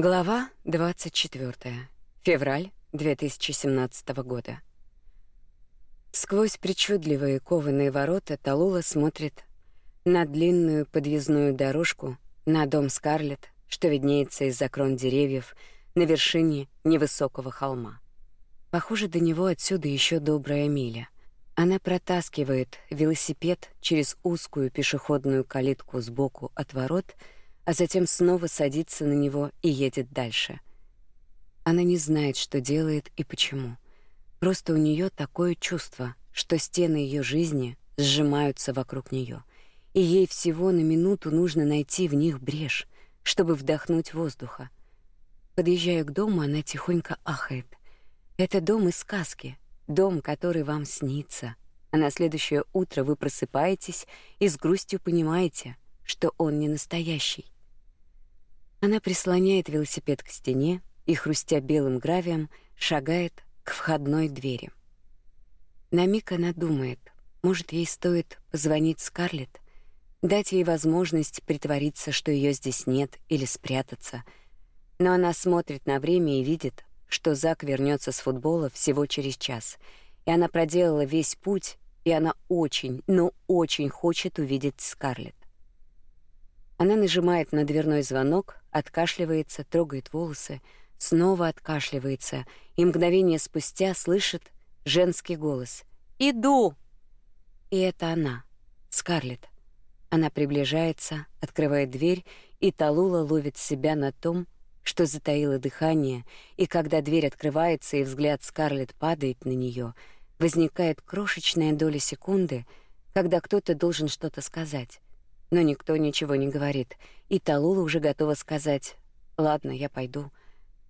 Глава 24. Февраль 2017 года. Сквозь причудливые кованые ворота Талула смотрит на длинную подъездную дорожку, на дом Скарлетт, что виднеется из-за крон деревьев на вершине невысокого холма. Похоже, до него отсюда еще добрая миля. Она протаскивает велосипед через узкую пешеходную калитку сбоку от ворот — а затем снова садится на него и едет дальше. Она не знает, что делает и почему. Просто у нее такое чувство, что стены ее жизни сжимаются вокруг нее, и ей всего на минуту нужно найти в них брешь, чтобы вдохнуть воздуха. Подъезжая к дому, она тихонько ахает. Это дом из сказки, дом, который вам снится. А на следующее утро вы просыпаетесь и с грустью понимаете, что он не настоящий. Она прислоняет велосипед к стене и, хрустя белым гравием, шагает к входной двери. На миг она думает, может, ей стоит позвонить Скарлетт, дать ей возможность притвориться, что ее здесь нет, или спрятаться. Но она смотрит на время и видит, что Зак вернется с футбола всего через час, и она проделала весь путь, и она очень, но очень хочет увидеть Скарлетт. Она нажимает на дверной звонок, откашливается, трогает волосы, снова откашливается и мгновение спустя слышит женский голос: "Иду". И это она, Скарлетт. Она приближается, открывает дверь, и Талула ловит себя на том, что затаила дыхание, и когда дверь открывается и взгляд Скарлетт падает на нее, возникает крошечная доля секунды, когда кто-то должен что-то сказать но никто ничего не говорит, и Талула уже готова сказать: "Ладно, я пойду".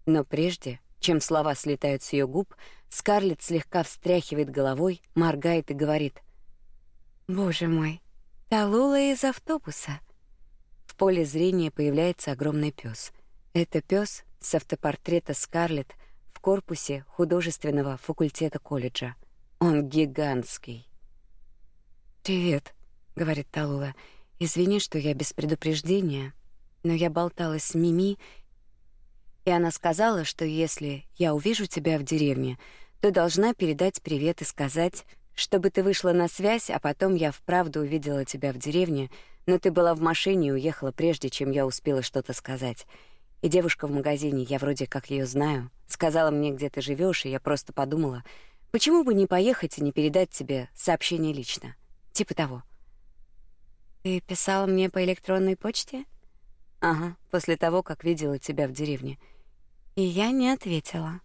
Но прежде, чем слова слетают с ее губ, Скарлетт слегка встряхивает головой, моргает и говорит: "Боже мой, Талула из автобуса". В поле зрения появляется огромный пес. Это пес с автопортрета Скарлетт в корпусе художественного факультета колледжа. Он гигантский. "Привет", говорит Талула. Извини, что я без предупреждения, но я болталась с Мими, и она сказала, что если я увижу тебя в деревне, то должна передать привет и сказать, чтобы ты вышла на связь, а потом я вправду увидела тебя в деревне, но ты была в машине и уехала прежде, чем я успела что-то сказать. И девушка в магазине, я вроде как ее знаю, сказала мне, где ты живешь, и я просто подумала, почему бы не поехать и не передать тебе сообщение лично. Типа того. Ты писала мне по электронной почте? Ага, после того, как видела тебя в деревне. И я не ответила.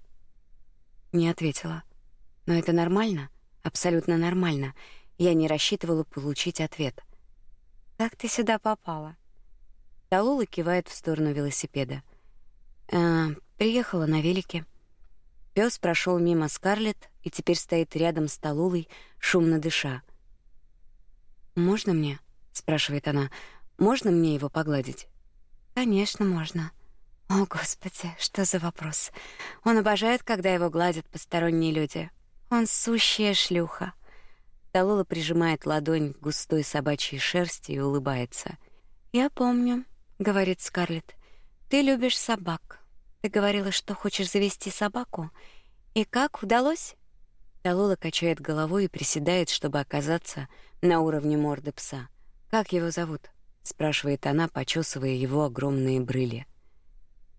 Не ответила. Но это нормально, абсолютно нормально. Я не рассчитывала получить ответ. Как ты сюда попала? Талула кивает в сторону велосипеда. Э, приехала на велике. Пёс прошел мимо Скарлетт и теперь стоит рядом с Талулой, шумно дыша. Можно мне? Спрашивает она. Можно мне его погладить? Конечно, можно. О, господи, что за вопрос? Он обожает, когда его гладят посторонние люди. Он сущая шлюха. Талула прижимает ладонь к густой собачьей шерсти и улыбается. Я помню, говорит Скарлетт. Ты любишь собак. Ты говорила, что хочешь завести собаку. И как удалось? Талула качает головой и приседает, чтобы оказаться на уровне морды пса. Как его зовут? спрашивает она, почесывая его огромные брыли.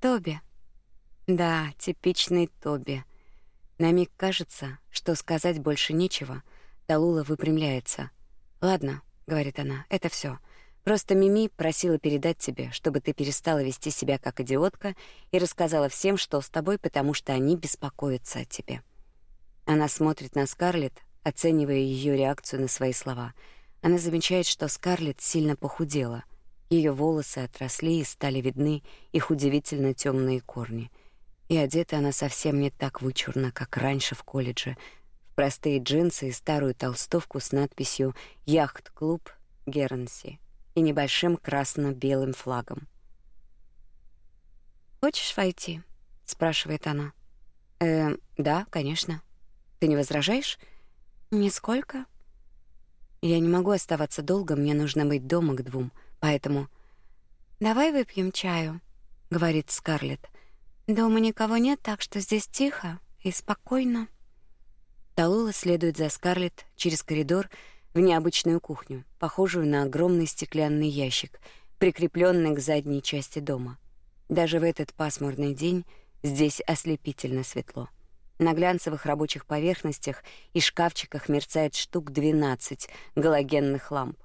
Тоби. Да, типичный Тоби. На миг кажется, что сказать больше нечего. Талула выпрямляется. Ладно, говорит она. Это все. Просто Мими просила передать тебе, чтобы ты перестала вести себя как идиотка и рассказала всем, что с тобой, потому что они беспокоятся о тебе. Она смотрит на Скарлетт, оценивая ее реакцию на свои слова. Она замечает, что Скарлетт сильно похудела. Ее волосы отросли и стали видны их удивительно темные корни. И одета она совсем не так вычурно, как раньше в колледже, в простые джинсы и старую толстовку с надписью «Яхт-клуб Гернси» и небольшим красно-белым флагом. «Хочешь войти?» — спрашивает она. «Э, да, конечно. Ты не возражаешь?» «Нисколько», я не могу оставаться долго, мне нужно быть дома к двум, поэтому Давай выпьем чаю, говорит Скарлетт. Дома никого нет, так что здесь тихо и спокойно. Талула следует за Скарлетт через коридор в необычную кухню, похожую на огромный стеклянный ящик, прикрепленный к задней части дома. Даже в этот пасмурный день здесь ослепительно светло. На глянцевых рабочих поверхностях и шкафчиках мерцает штук 12 галогенных ламп.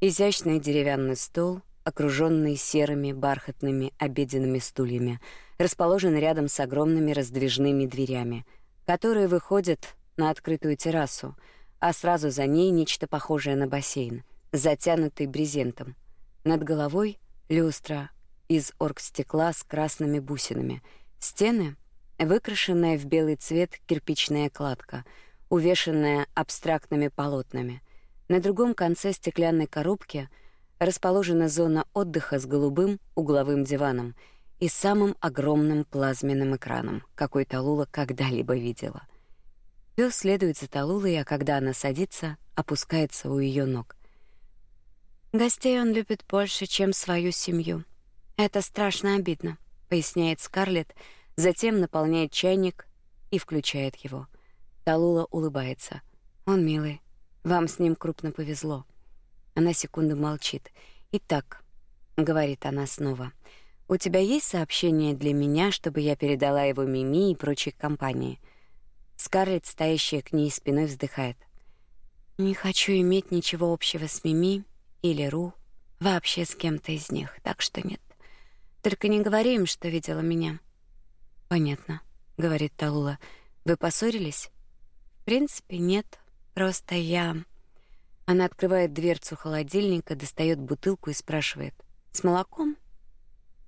Изящный деревянный стол, окруженный серыми бархатными обеденными стульями, расположен рядом с огромными раздвижными дверями, которые выходят на открытую террасу, а сразу за ней нечто похожее на бассейн, затянутый брезентом. Над головой люстра из оргстекла с красными бусинами. Стены выкрашенная в белый цвет кирпичная кладка, увешанная абстрактными полотнами. На другом конце стеклянной коробки расположена зона отдыха с голубым угловым диваном и самым огромным плазменным экраном, какой Талула когда-либо видела. Пёс следует за Талулой, а когда она садится, опускается у ее ног. Гостей он любит больше, чем свою семью. Это страшно обидно, поясняет Скарлетт, затем наполняет чайник и включает его. Талула улыбается. Он милый. Вам с ним крупно повезло. Она секунду молчит. Итак, говорит она снова. У тебя есть сообщение для меня, чтобы я передала его Мими и прочей компании? Скарлетт, стоящая к ней спиной, вздыхает. Не хочу иметь ничего общего с Мими или Ру, вообще с кем-то из них, так что нет. Только не говори им, что видела меня. Понятно, говорит Талула. Вы поссорились? В принципе, нет. Просто я Она открывает дверцу холодильника, достает бутылку и спрашивает: "С молоком?"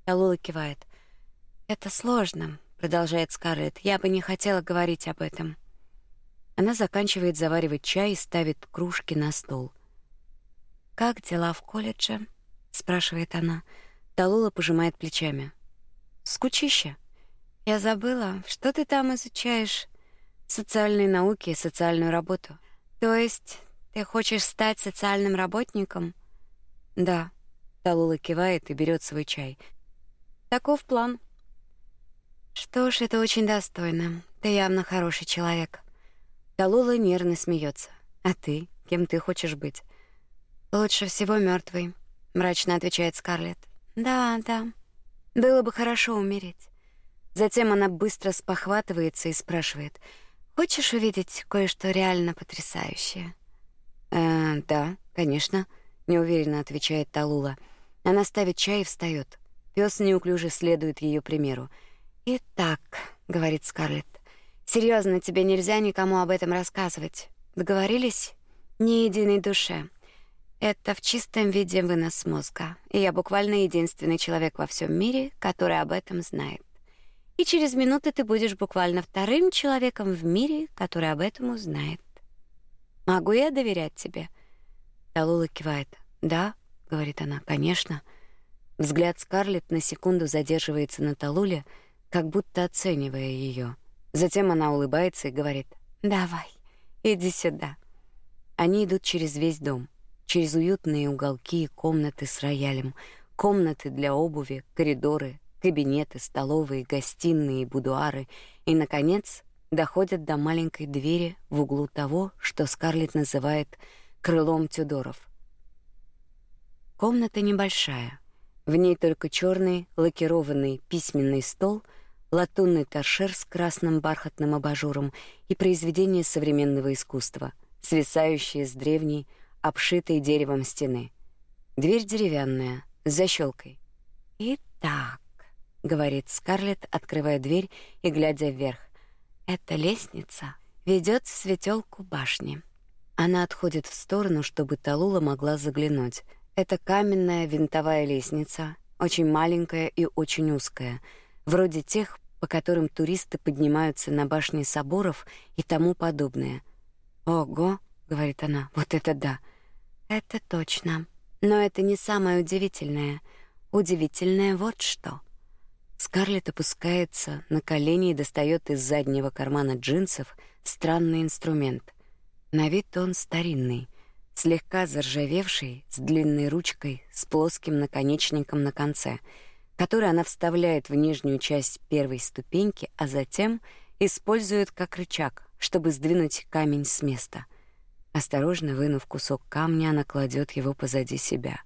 Талула кивает. "Это сложно", продолжает Скарлетт. "Я бы не хотела говорить об этом". Она заканчивает заваривать чай и ставит кружки на стол. Как дела в колледже? спрашивает она. Талула пожимает плечами. Скучище. Я забыла, что ты там изучаешь? Социальные науки и социальную работу. То есть ты хочешь стать социальным работником? Да. Талула кивает и берет свой чай. Таков план. Что ж, это очень достойно. Ты явно хороший человек. Талула нервно смеется. А ты? Кем ты хочешь быть? Лучше всего мертвый, мрачно отвечает Скарлетт. Да, да. Было бы хорошо умереть. Затем она быстро спохватывается и спрашивает: "Хочешь увидеть кое-что реально потрясающее?" "Э, да, конечно", неуверенно отвечает Талула. Она ставит чай и встает. Пёс неуклюже следует ее примеру. "Итак", говорит Скарлетт. "Серьезно, тебе нельзя никому об этом рассказывать. Договорились? Ни единой душе. Это в чистом виде вынос мозга, и я буквально единственный человек во всем мире, который об этом знает. И через минуту ты будешь буквально вторым человеком в мире, который об этом узнает. Могу я доверять тебе? Талула кивает. Да, говорит она. Конечно. Взгляд Скарлетт на секунду задерживается на Талуле, как будто оценивая ее. Затем она улыбается и говорит: "Давай, иди сюда". Они идут через весь дом через уютные уголки и комнаты с роялем, комнаты для обуви, коридоры, кабинеты, столовые, гостиные будуары, и наконец доходят до маленькой двери в углу того, что Скарлетт называет крылом Тюдоров. Комната небольшая. В ней только черный лакированный письменный стол, латунный торшер с красным бархатным абажуром и произведения современного искусства, свисающие с древней обшитой деревом стены. Дверь деревянная, с защелкой. «Итак», — говорит Скарлетт, открывая дверь и глядя вверх, «эта лестница ведет в светелку башни». Она отходит в сторону, чтобы Талула могла заглянуть. Это каменная винтовая лестница, очень маленькая и очень узкая, вроде тех, по которым туристы поднимаются на башни соборов и тому подобное. «Ого!» — говорит она. «Вот это да! Это точно. Но это не самое удивительное. Удивительное вот что. Скарлетт опускается на колени и достает из заднего кармана джинсов странный инструмент. На вид он старинный, слегка заржавевший, с длинной ручкой, с плоским наконечником на конце. который она вставляет в нижнюю часть первой ступеньки, а затем использует как рычаг, чтобы сдвинуть камень с места. Осторожно вынув кусок камня, она кладет его позади себя.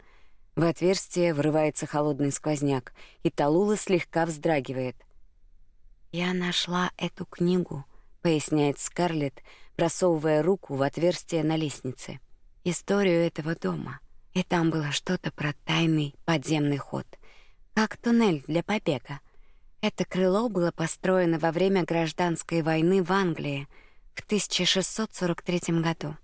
В отверстие врывается холодный сквозняк, и Талула слегка вздрагивает. «Я нашла эту книгу», — поясняет Скарлетт, просовывая руку в отверстие на лестнице. «Историю этого дома. И там было что-то про тайный подземный ход — как туннель для побега. Это крыло было построено во время гражданской войны в Англии в 1643 году.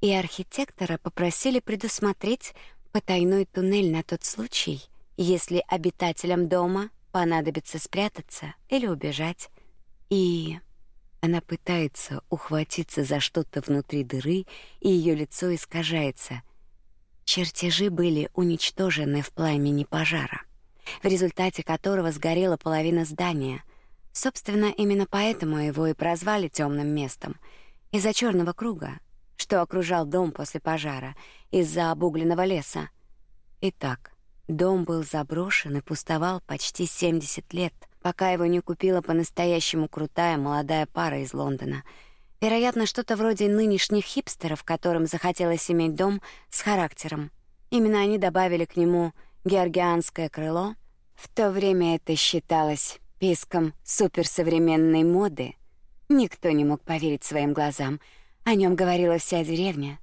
И архитектора попросили предусмотреть потайной туннель на тот случай, если обитателям дома понадобится спрятаться или убежать. И она пытается ухватиться за что-то внутри дыры, и ее лицо искажается. Чертежи были уничтожены в пламени пожара в результате которого сгорела половина здания. Собственно, именно поэтому его и прозвали темным местом из-за черного круга, что окружал дом после пожара, из-за обугленного леса. Итак, дом был заброшен и пустовал почти 70 лет, пока его не купила по-настоящему крутая молодая пара из Лондона. Вероятно, что-то вроде нынешних хипстеров, которым захотелось иметь дом с характером. Именно они добавили к нему георгианское крыло. В то время это считалось писком суперсовременной моды. Никто не мог поверить своим глазам. О нем говорила вся деревня.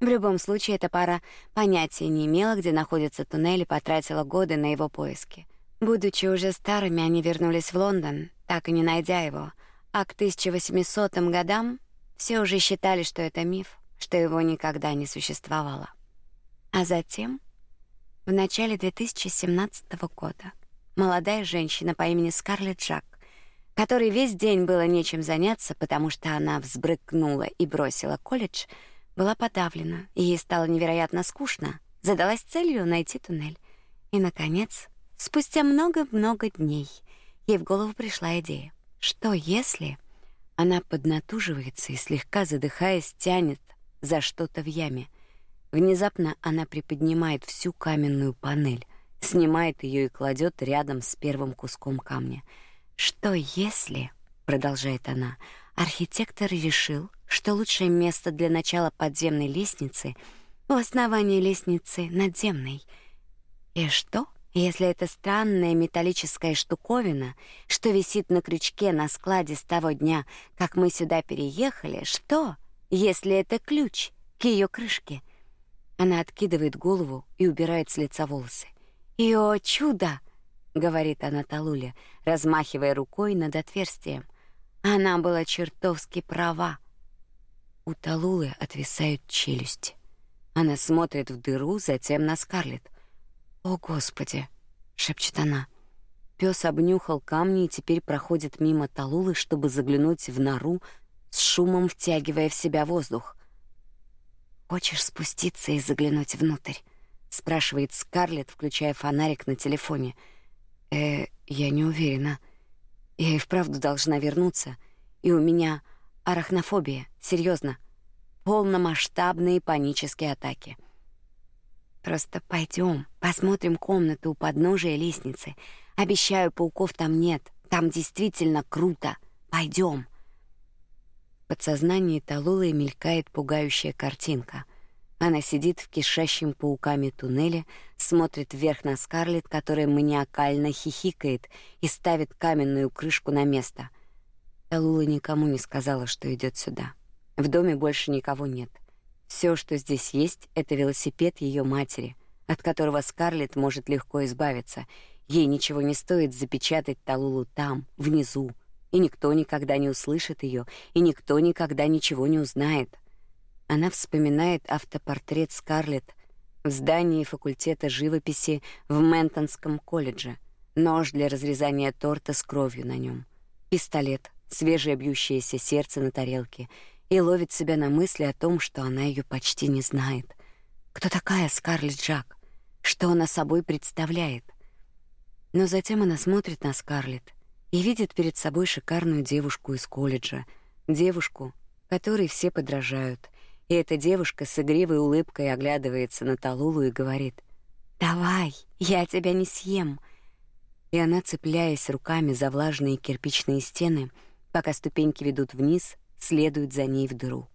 В любом случае, эта пара понятия не имела, где находится туннель, и потратила годы на его поиски. Будучи уже старыми, они вернулись в Лондон, так и не найдя его. А к 1800 годам все уже считали, что это миф, что его никогда не существовало. А затем в начале 2017 года молодая женщина по имени Скарлетт Джак, которой весь день было нечем заняться, потому что она взбрыкнула и бросила колледж, была подавлена, и ей стало невероятно скучно. Задалась целью найти туннель. И наконец, спустя много-много дней, ей в голову пришла идея: что если она поднатуживается и слегка задыхаясь тянет за что-то в яме? Внезапно она приподнимает всю каменную панель, снимает ее и кладет рядом с первым куском камня. Что если, продолжает она, архитектор решил, что лучшее место для начала подземной лестницы у основания лестницы надземной. И что, если это странная металлическая штуковина, что висит на крючке на складе с того дня, как мы сюда переехали, что, если это ключ к ее крышке? Она откидывает голову и убирает с лица волосы. «И о чудо!» — говорит она Талуле, размахивая рукой над отверстием. Она была чертовски права. У Талулы отвисают челюсти. Она смотрит в дыру, затем на Скарлетт. «О, Господи!» — шепчет она. Пёс обнюхал камни и теперь проходит мимо Талулы, чтобы заглянуть в нору, с шумом втягивая в себя воздух. Хочешь спуститься и заглянуть внутрь? спрашивает Скарлетт, включая фонарик на телефоне. Э, я не уверена. Я и вправду должна вернуться, и у меня арахнофобия, серьезно, полномасштабные панические атаки. Просто пойдем, посмотрим комнату у подножия лестницы. Обещаю, пауков там нет. Там действительно круто. Пойдем. В подсознании Талулы мелькает пугающая картинка. Она сидит в кишащем пауками туннеле, смотрит вверх на Скарлетт, которая маниакально хихикает и ставит каменную крышку на место. Талула никому не сказала, что идет сюда. В доме больше никого нет. Все, что здесь есть, это велосипед ее матери, от которого Скарлетт может легко избавиться. Ей ничего не стоит запечатать Талулу там, внизу, и никто никогда не услышит ее, и никто никогда ничего не узнает. Она вспоминает автопортрет Скарлетт в здании факультета живописи в Ментонском колледже, нож для разрезания торта с кровью на нем, пистолет, свежее бьющееся сердце на тарелке, и ловит себя на мысли о том, что она ее почти не знает. Кто такая Скарлетт Джак? Что она собой представляет? Но затем она смотрит на Скарлетт и видит перед собой шикарную девушку из колледжа, девушку, которой все подражают. И эта девушка с игривой улыбкой оглядывается на Талулу и говорит: "Давай, я тебя не съем". и она, цепляясь руками за влажные кирпичные стены, пока ступеньки ведут вниз, следует за ней в дыру.